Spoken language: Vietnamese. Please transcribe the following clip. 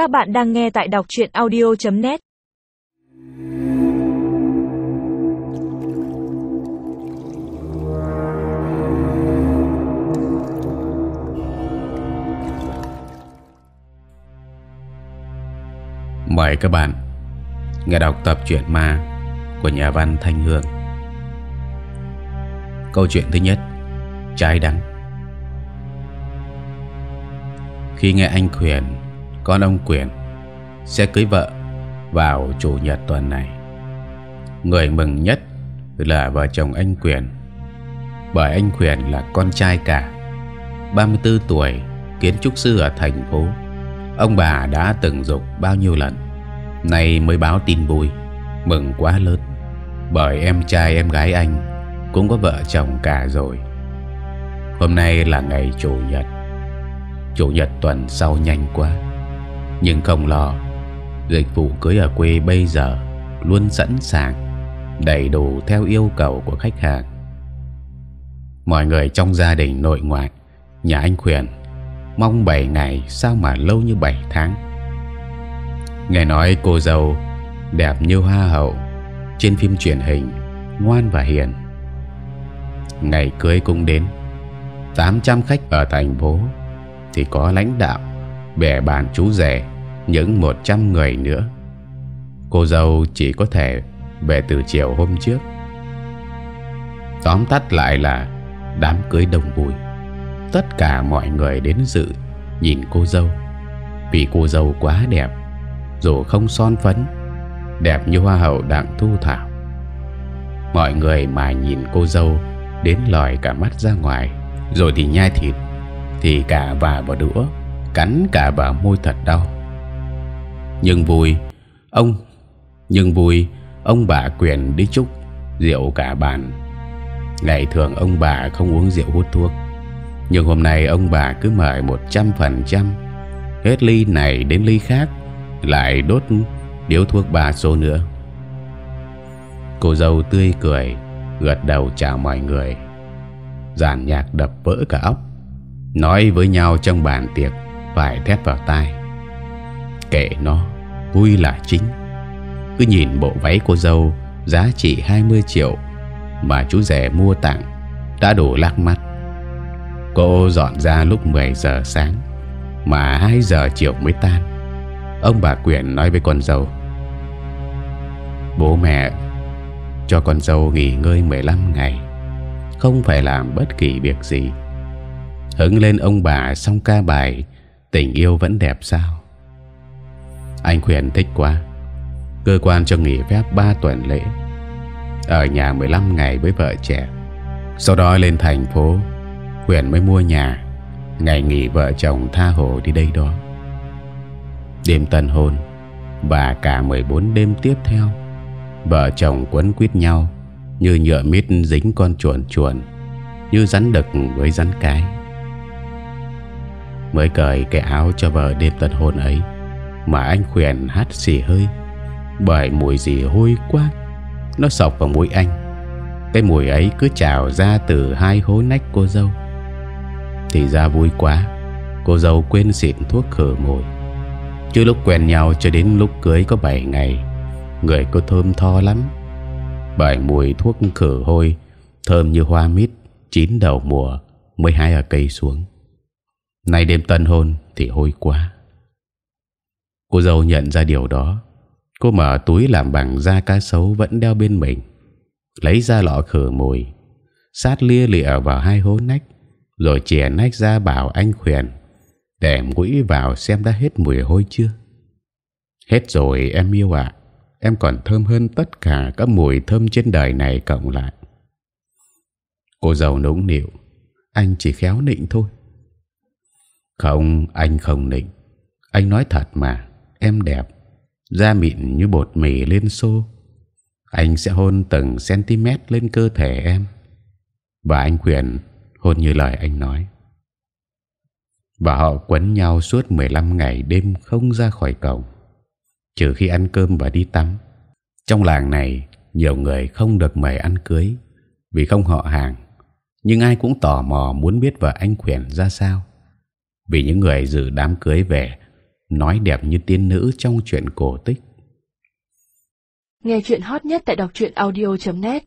Các bạn đang nghe tại đọc chuyện audio.net Mời các bạn nghe đọc tập truyện ma của nhà văn Thanh Hương. Câu chuyện thứ nhất, trái đắng. Khi nghe anh Quyền, con ông Quyền sẽ cưới vợ vào chủ nhật tuần này, người mừng nhất là vợ chồng anh Quyền, bởi anh Quyền là con trai cả, 34 tuổi, kiến trúc sư ở thành phố. Ông bà đã từng dục bao nhiêu lần nay mới báo tin vui mừng quá lớn bởi em trai em gái anh cũng có vợ chồng cả rồi. Hôm nay là ngày chủ nhật chủ nhật tuần sau nhanh quá nhưng không lo dịch vụ cưới ở quê bây giờ luôn sẵn sàng, đầy đủ theo yêu cầu của khách hàng. Mọi người trong gia đình nội ngoại, nhà anh khuyển mong bảy ngày sao mà lâu như bảy tháng. Nghe nói cô dâu đẹp như hoa hậu, trên phim truyền hình ngoan và hiền. Ngày cưới cũng đến 800 khách ở thành phố thì có lãnh đạo bè bàn chú rể, những 100 người nữa. Cô dâu chỉ có thể về từ chiều hôm trước. Tóm tắt lại là đám cưới đông vui. Tất cả mọi người đến dự nhìn cô dâu. Vì cô dâu quá đẹp, dù không son phấn, đẹp như hoa hậu đặng thu thảo. Mọi người mà nhìn cô dâu đến lòi cả mắt ra ngoài, rồi thì nhai thịt, thì cả và vào đũa cắn cả vào môi thật đau. Nhưng vui, ông, nhưng vui, ông bà quyền đi chúc rượu cả bàn. Ngày thường ông bà không uống rượu hút thuốc, nhưng hôm nay ông bà cứ mời một trăm phần trăm. Hết ly này đến ly khác, lại đốt điếu thuốc ba số nữa. Cô dâu tươi cười, gật đầu chào mọi người. Giàn nhạc đập vỡ cả óc, nói với nhau trong bàn tiệc phải thét vào tai. Kệ nó, vui là chính. Cứ nhìn bộ váy cô dâu, giá trị 20 triệu mà chú rể mua tặng đã đủ lắc mắt. Cô dọn ra lúc 10 giờ sáng mà 2 giờ chiều mới tan. Ông bà quyền nói với con dâu, bố mẹ cho con dâu nghỉ ngơi 15 ngày, không phải làm bất kỳ việc gì. Hứng lên ông bà xong ca bài tình yêu vẫn đẹp sao? Anh quyền thích quá. Cơ quan cho nghỉ phép 3 tuần lễ. Ở nhà 15 ngày với vợ trẻ. Sau đó lên thành phố quyền mới mua nhà. Ngày nghỉ vợ chồng tha hồ đi đây đó. Đêm tân hôn, và cả 14 đêm tiếp theo, vợ chồng quấn quýt nhau như nhựa mít dính con chuồn chuồn, như rắn đực với rắn cái mới cởi cái áo cho vợ đêm tân hôn ấy. Mà anh khuyển hát xì hơi, bởi mùi gì hôi quá, nó sọc vào mũi anh. Cái mùi ấy cứ trào ra từ hai hố nách cô dâu. Thì ra vui quá, cô dâu quên xịn thuốc khử mùi. Chứ lúc quen nhau cho đến lúc cưới có 7 ngày, người cô thơm tho lắm. Bởi mùi thuốc khử hôi, thơm như hoa mít, chín đầu mùa, mới hái ở cây xuống nay đêm tân hôn thì hôi quá. Cô dâu nhận ra điều đó. Cô mở túi làm bằng da cá sấu vẫn đeo bên mình. Lấy ra lọ khử mùi. Sát lia lịa vào hai hố nách, rồi chè nách ra bảo anh khuyển để mũi vào xem đã hết mùi hôi chưa? Hết rồi, em yêu ạ. Em còn thơm hơn tất cả các mùi thơm trên đời này, cộng lại. Cô giàu nũng nịu, anh chỉ khéo nịnh thôi không, anh không định anh nói thật mà, em đẹp. Da mịn như bột mì lên xô. Anh sẽ hôn từng cm lên cơ thể em. Và anh Quyền hôn như lời anh nói. Và họ quấn nhau suốt 15 ngày đêm không ra khỏi cổng. Trừ khi ăn cơm và đi tắm. Trong làng này, nhiều người không được mời ăn cưới vì không họ hàng. Nhưng ai cũng tò mò muốn biết vợ anh Quyền ra sao vì những người dự đám cưới về, nói đẹp như tiên nữ trong chuyện cổ tích. Nghe chuyện hot nhất tại đọc truyện audio.net